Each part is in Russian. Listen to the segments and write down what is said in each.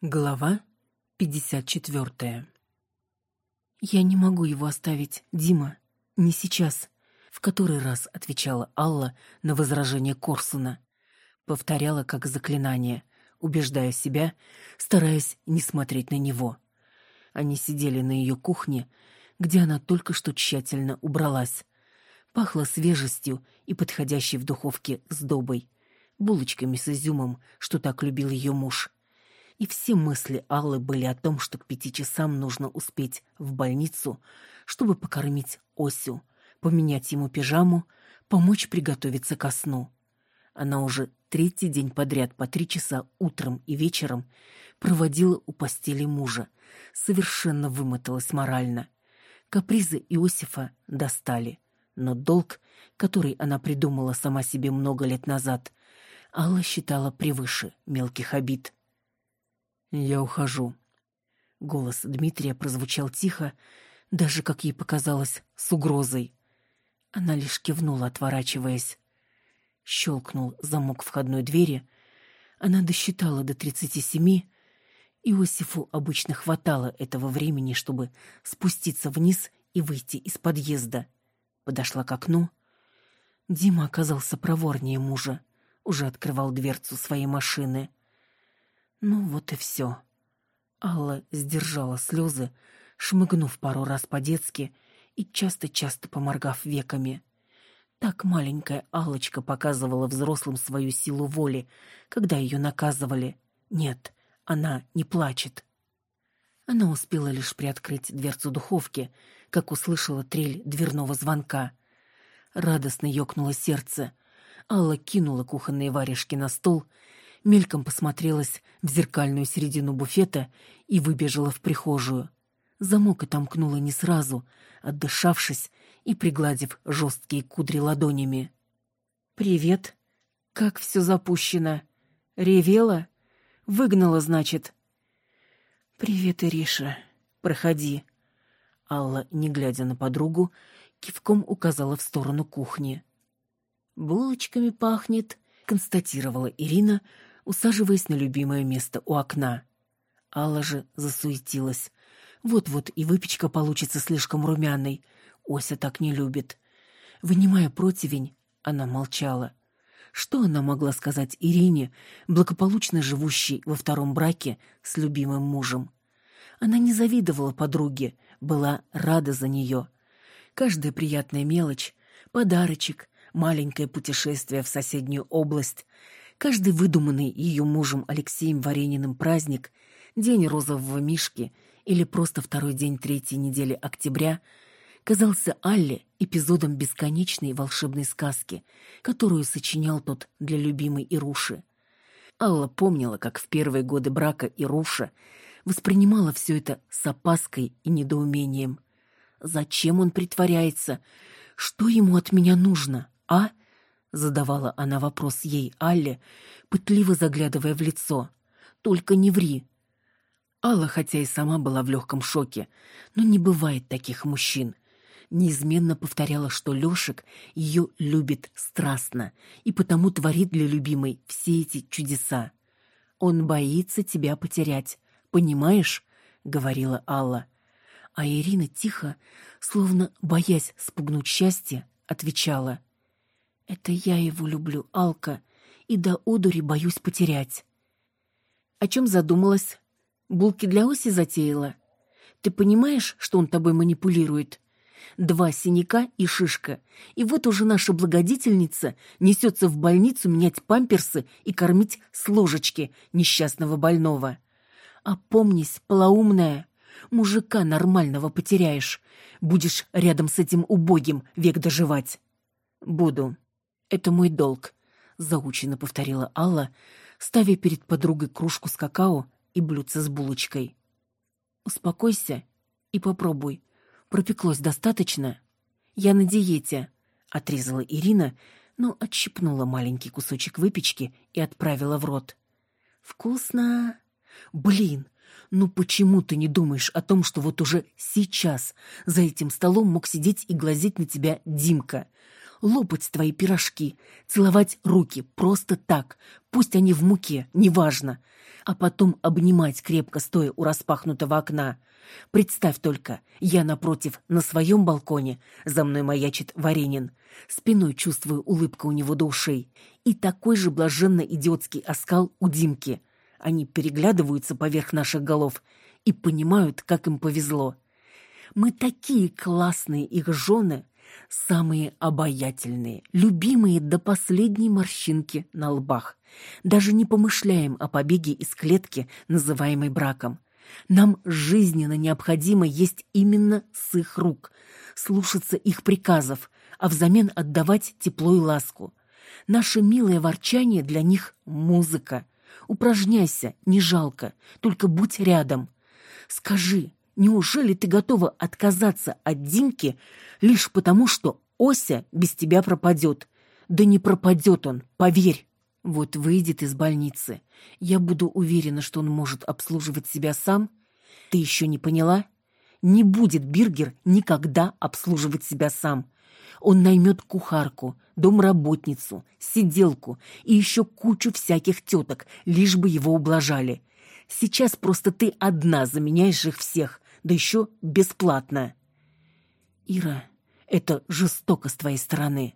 Глава 54 «Я не могу его оставить, Дима. Не сейчас», — в который раз отвечала Алла на возражение Корсуна. Повторяла как заклинание, убеждая себя, стараясь не смотреть на него. Они сидели на ее кухне, где она только что тщательно убралась. Пахло свежестью и подходящей в духовке сдобой, булочками с изюмом, что так любил ее муж — и все мысли Аллы были о том, что к пяти часам нужно успеть в больницу, чтобы покормить Осю, поменять ему пижаму, помочь приготовиться ко сну. Она уже третий день подряд по три часа утром и вечером проводила у постели мужа, совершенно вымоталась морально. Капризы Иосифа достали, но долг, который она придумала сама себе много лет назад, Алла считала превыше мелких обид. «Я ухожу». Голос Дмитрия прозвучал тихо, даже, как ей показалось, с угрозой. Она лишь кивнула, отворачиваясь. Щелкнул замок входной двери. Она досчитала до тридцати семи. Иосифу обычно хватало этого времени, чтобы спуститься вниз и выйти из подъезда. Подошла к окну. Дима оказался проворнее мужа. Уже открывал дверцу своей машины. Ну вот и все. Алла сдержала слезы, шмыгнув пару раз по-детски и часто-часто поморгав веками. Так маленькая Аллочка показывала взрослым свою силу воли, когда ее наказывали. Нет, она не плачет. Она успела лишь приоткрыть дверцу духовки, как услышала трель дверного звонка. Радостно ёкнуло сердце. Алла кинула кухонные варежки на стол мельком посмотрелась в зеркальную середину буфета и выбежала в прихожую. Замок отомкнула не сразу, отдышавшись и пригладив жесткие кудри ладонями. «Привет. Как все запущено? Ревела? Выгнала, значит?» «Привет, Ириша. Проходи». Алла, не глядя на подругу, кивком указала в сторону кухни. «Булочками пахнет», — констатировала Ирина, усаживаясь на любимое место у окна. Алла же засуетилась. Вот-вот и выпечка получится слишком румяной. Ося так не любит. Вынимая противень, она молчала. Что она могла сказать Ирине, благополучно живущей во втором браке с любимым мужем? Она не завидовала подруге, была рада за нее. Каждая приятная мелочь, подарочек, маленькое путешествие в соседнюю область, Каждый выдуманный ее мужем Алексеем Варениным праздник, день розового мишки или просто второй день третьей недели октября казался Алле эпизодом бесконечной волшебной сказки, которую сочинял тот для любимой Ируши. Алла помнила, как в первые годы брака Ируша воспринимала все это с опаской и недоумением. «Зачем он притворяется? Что ему от меня нужно, а?» Задавала она вопрос ей, Алле, пытливо заглядывая в лицо. «Только не ври!» Алла, хотя и сама была в легком шоке, но не бывает таких мужчин. Неизменно повторяла, что Лешек ее любит страстно и потому творит для любимой все эти чудеса. «Он боится тебя потерять, понимаешь?» — говорила Алла. А Ирина тихо, словно боясь спугнуть счастье, отвечала — это я его люблю, Алка, и до одури боюсь потерять. О чем задумалась? Булки для Оси затеяла? Ты понимаешь, что он тобой манипулирует? Два синяка и шишка. И вот уже наша благодетельница несется в больницу менять памперсы и кормить с ложечки несчастного больного. Опомнись, полоумная, мужика нормального потеряешь. Будешь рядом с этим убогим век доживать. Буду. «Это мой долг», — заученно повторила Алла, ставя перед подругой кружку с какао и блюдце с булочкой. «Успокойся и попробуй. Пропеклось достаточно?» «Я на диете», — отрезала Ирина, но отщипнула маленький кусочек выпечки и отправила в рот. «Вкусно!» «Блин, ну почему ты не думаешь о том, что вот уже сейчас за этим столом мог сидеть и глазеть на тебя Димка? Лопать твои пирожки, целовать руки просто так, пусть они в муке, неважно. а потом обнимать крепко стоя у распахнутого окна. Представь только, я напротив, на своем балконе, за мной маячит Варенин, спиной чувствую улыбку у него до ушей, и такой же блаженно-идиотский оскал у Димки. Они переглядываются поверх наших голов и понимают, как им повезло. Мы такие классные их жены, самые обаятельные, любимые до последней морщинки на лбах. Даже не помышляем о побеге из клетки, называемой браком. Нам жизненно необходимо есть именно с их рук, слушаться их приказов, а взамен отдавать тепло и ласку. Наше милое ворчание для них — музыка. Упражняйся, не жалко, только будь рядом. Скажи, неужели ты готова отказаться от Димки лишь потому, что Ося без тебя пропадет? Да не пропадет он, поверь. Вот выйдет из больницы. Я буду уверена, что он может обслуживать себя сам. Ты еще не поняла? Не будет Биргер никогда обслуживать себя сам. Он наймет кухарку, домработницу, сиделку и еще кучу всяких теток, лишь бы его ублажали. Сейчас просто ты одна заменяешь их всех, да еще бесплатно. Ира, это жестоко с твоей стороны.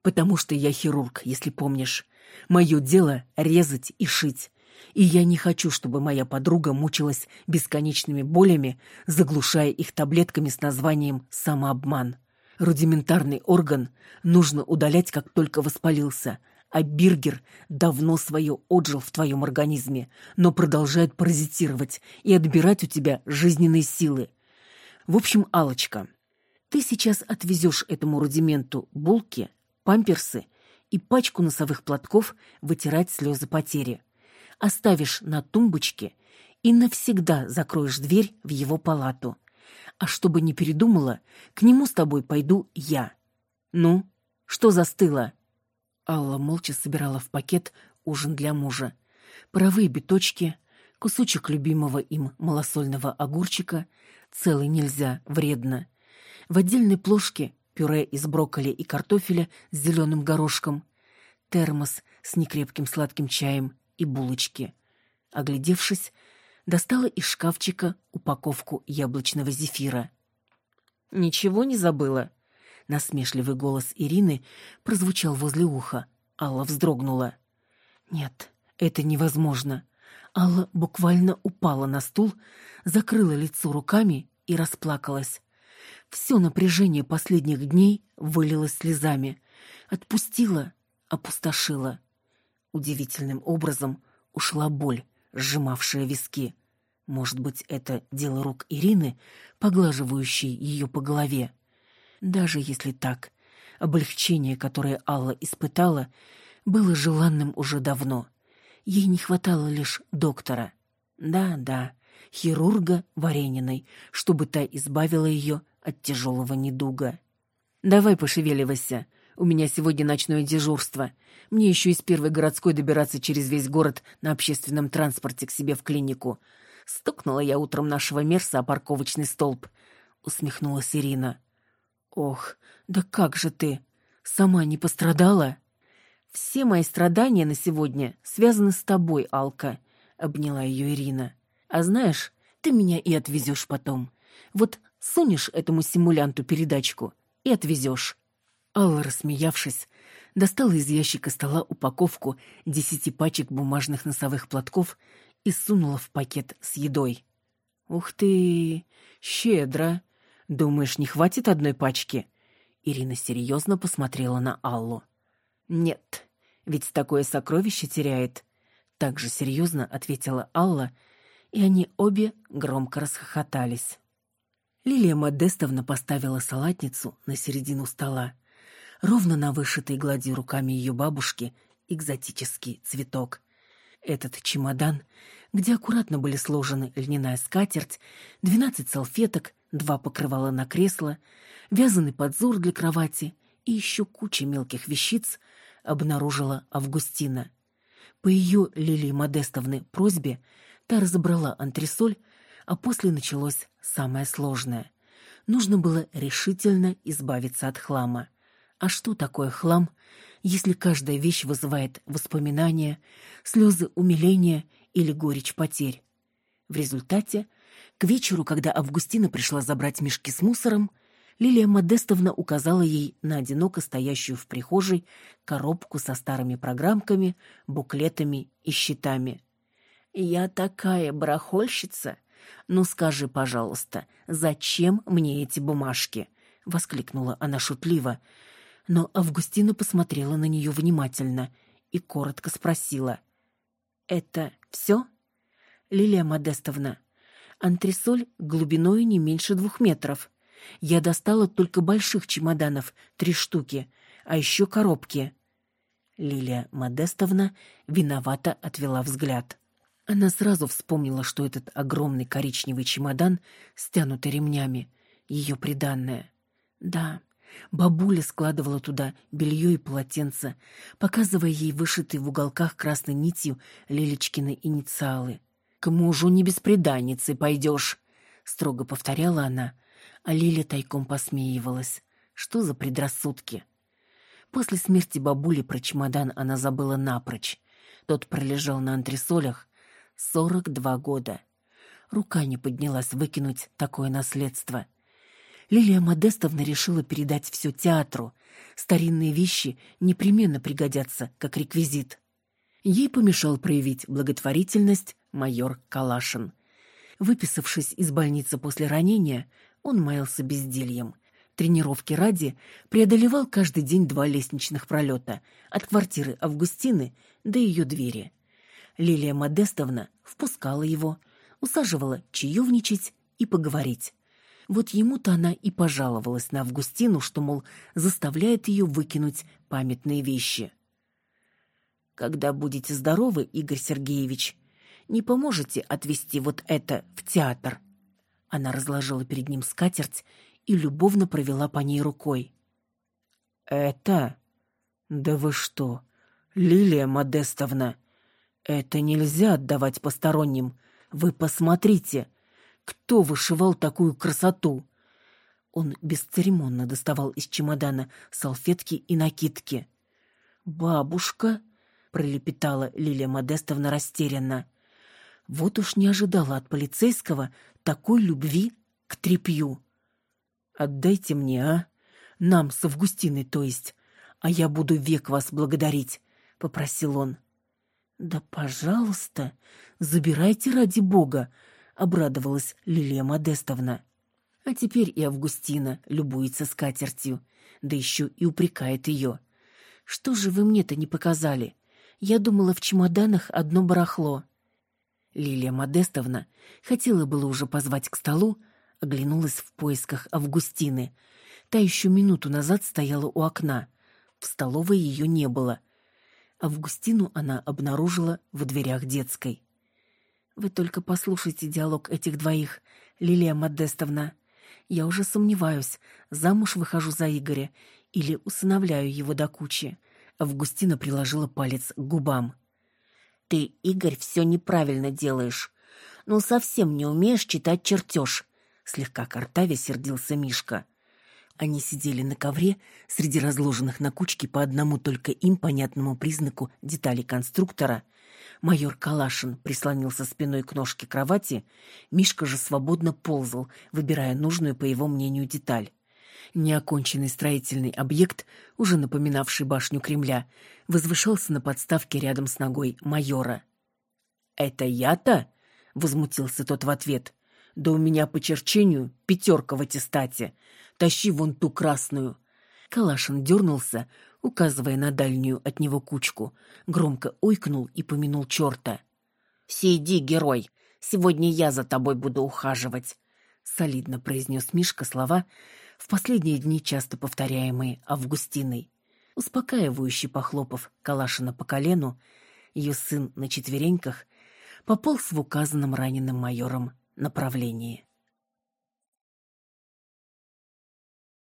Потому что я хирург, если помнишь. Мое дело — резать и шить. И я не хочу, чтобы моя подруга мучилась бесконечными болями, заглушая их таблетками с названием «самообман». Рудиментарный орган нужно удалять, как только воспалился, а биргер давно свое отжил в твоем организме, но продолжает паразитировать и отбирать у тебя жизненные силы. В общем, алочка ты сейчас отвезешь этому рудименту булки, памперсы и пачку носовых платков вытирать слезы потери. Оставишь на тумбочке и навсегда закроешь дверь в его палату. А чтобы не передумала, к нему с тобой пойду я. Ну, что застыло? Алла молча собирала в пакет ужин для мужа. Паровые биточки, кусочек любимого им малосольного огурчика, целый нельзя, вредно. В отдельной плошке пюре из брокколи и картофеля с зеленым горошком, термос с некрепким сладким чаем и булочки. Оглядевшись, достала из шкафчика упаковку яблочного зефира. «Ничего не забыла?» Насмешливый голос Ирины прозвучал возле уха. Алла вздрогнула. «Нет, это невозможно». Алла буквально упала на стул, закрыла лицо руками и расплакалась. Все напряжение последних дней вылилось слезами. Отпустила, опустошила. Удивительным образом ушла боль, сжимавшая виски. Может быть, это дело рук Ирины, поглаживающей ее по голове. Даже если так, облегчение, которое Алла испытала, было желанным уже давно. Ей не хватало лишь доктора. Да, да, хирурга Варениной, чтобы та избавила ее от тяжелого недуга. «Давай пошевеливайся. У меня сегодня ночное дежурство. Мне еще из первой городской добираться через весь город на общественном транспорте к себе в клинику. Стукнула я утром нашего мерса о парковочный столб», — усмехнулась Ирина. «Ох, да как же ты? Сама не пострадала?» «Все мои страдания на сегодня связаны с тобой, Алка», — обняла ее Ирина. «А знаешь, ты меня и отвезешь потом. Вот Сунешь этому симулянту передачку и отвезешь. Алла, рассмеявшись, достала из ящика стола упаковку десяти пачек бумажных носовых платков и сунула в пакет с едой. «Ух ты! Щедро! Думаешь, не хватит одной пачки?» Ирина серьезно посмотрела на Аллу. «Нет, ведь такое сокровище теряет». Так же серьезно ответила Алла, и они обе громко расхохотались. Лилия Модестовна поставила салатницу на середину стола. Ровно на вышитой глади руками ее бабушки экзотический цветок. Этот чемодан, где аккуратно были сложены льняная скатерть, двенадцать салфеток, два покрывала на кресло, вязаный подзор для кровати и еще куча мелких вещиц, обнаружила Августина. По ее Лилии Модестовны просьбе та разобрала антресоль, а после началось самое сложное. Нужно было решительно избавиться от хлама. А что такое хлам, если каждая вещь вызывает воспоминания, слезы умиления или горечь потерь. В результате, к вечеру, когда Августина пришла забрать мешки с мусором, Лилия Модестовна указала ей на одиноко стоящую в прихожей коробку со старыми программками, буклетами и счетами. «Я такая барахольщица! Ну скажи, пожалуйста, зачем мне эти бумажки?» — воскликнула она шутливо. Но Августина посмотрела на нее внимательно и коротко спросила. «Это все?» «Лилия Модестовна, антресоль глубиной не меньше двух метров. Я достала только больших чемоданов, три штуки, а еще коробки». Лилия Модестовна виновато отвела взгляд. Она сразу вспомнила, что этот огромный коричневый чемодан, стянутый ремнями, ее приданное. Да, бабуля складывала туда белье и полотенце, показывая ей вышитые в уголках красной нитью Лилечкины инициалы. «К мужу не беспреданницы пойдешь», — строго повторяла она, а Лиля тайком посмеивалась. Что за предрассудки? После смерти бабули про чемодан она забыла напрочь. Тот пролежал на антресолях сорок два года. Рука не поднялась выкинуть такое наследство. Лилия Модестовна решила передать все театру. Старинные вещи непременно пригодятся как реквизит. Ей помешал проявить благотворительность майор Калашин. Выписавшись из больницы после ранения, он маялся бездельем. Тренировки ради преодолевал каждый день два лестничных пролета от квартиры Августины до ее двери. Лилия Модестовна впускала его, усаживала чаевничать и поговорить. Вот ему-то она и пожаловалась на Августину, что, мол, заставляет ее выкинуть памятные вещи. «Когда будете здоровы, Игорь Сергеевич, не поможете отвезти вот это в театр?» Она разложила перед ним скатерть и любовно провела по ней рукой. «Это? Да вы что, Лилия Модестовна, это нельзя отдавать посторонним. Вы посмотрите, кто вышивал такую красоту?» Он бесцеремонно доставал из чемодана салфетки и накидки. «Бабушка?» — пролепетала Лилия Модестовна растерянно. Вот уж не ожидала от полицейского такой любви к трепью. «Отдайте мне, а? Нам с Августиной, то есть. А я буду век вас благодарить», — попросил он. «Да, пожалуйста, забирайте ради бога», — обрадовалась Лилия Модестовна. А теперь и Августина любуется скатертью, да еще и упрекает ее. «Что же вы мне-то не показали? Я думала, в чемоданах одно барахло». Лилия Модестовна хотела было уже позвать к столу, оглянулась в поисках Августины. Та еще минуту назад стояла у окна. В столовой ее не было — Августину она обнаружила в дверях детской. «Вы только послушайте диалог этих двоих, Лилия Модестовна. Я уже сомневаюсь, замуж выхожу за Игоря или усыновляю его до кучи». Августина приложила палец к губам. «Ты, Игорь, все неправильно делаешь. Ну, совсем не умеешь читать чертеж», — слегка картавя сердился Мишка. Они сидели на ковре среди разложенных на кучке по одному только им понятному признаку деталей конструктора. Майор Калашин прислонился спиной к ножке кровати, Мишка же свободно ползал, выбирая нужную, по его мнению, деталь. Неоконченный строительный объект, уже напоминавший башню Кремля, возвышался на подставке рядом с ногой майора. «Это я-то?» — возмутился тот в ответ. «Да у меня по черчению пятерка в аттестате. Тащи вон ту красную!» Калашин дернулся, указывая на дальнюю от него кучку, громко ойкнул и помянул черта. «Сиди, герой! Сегодня я за тобой буду ухаживать!» Солидно произнес Мишка слова, в последние дни часто повторяемые Августиной. Успокаивающе похлопав Калашина по колену, ее сын на четвереньках пополз в указанном раненым майором направлении.